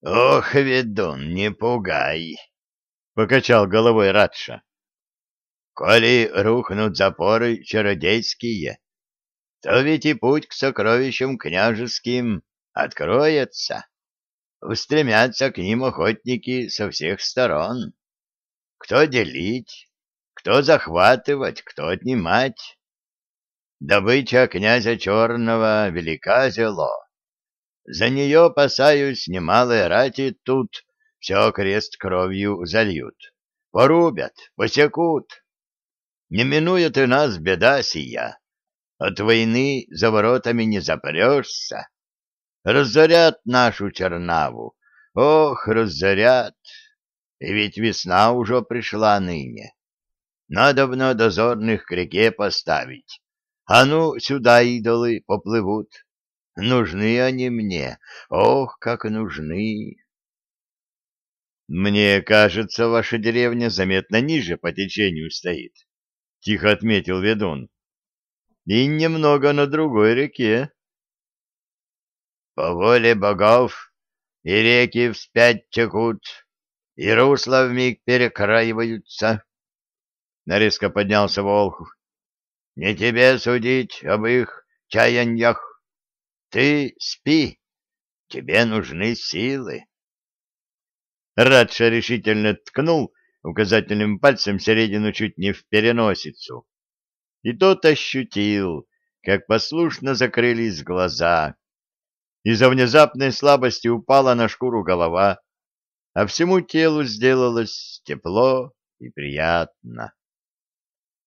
— Ох, ведун, не пугай! — покачал головой Радша. — Коли рухнут запоры чародейские, то ведь и путь к сокровищам княжеским откроется. Устремятся к ним охотники со всех сторон. Кто делить, кто захватывать, кто отнимать. Добыча князя Черного велика зело. За нее, опасаюсь, немалые рати тут все крест кровью зальют. Порубят, посекут. Не минует и нас беда сия. От войны за воротами не запрешься. Разорят нашу Чернаву. Ох, разорят. И ведь весна уже пришла ныне. Надобно дозорных к реке поставить. А ну, сюда идолы поплывут. Нужны они мне. Ох, как нужны. Мне кажется, ваша деревня заметно ниже по течению стоит, — тихо отметил ведун. И немного на другой реке. По воле богов и реки вспять текут, и русла вмиг перекраиваются. Нарезко поднялся Волхов. Не тебе судить об их чаяньях. Ты спи, тебе нужны силы. Радша решительно ткнул указательным пальцем середину чуть не в переносицу. И тот ощутил, как послушно закрылись глаза. Из-за внезапной слабости упала на шкуру голова, а всему телу сделалось тепло и приятно.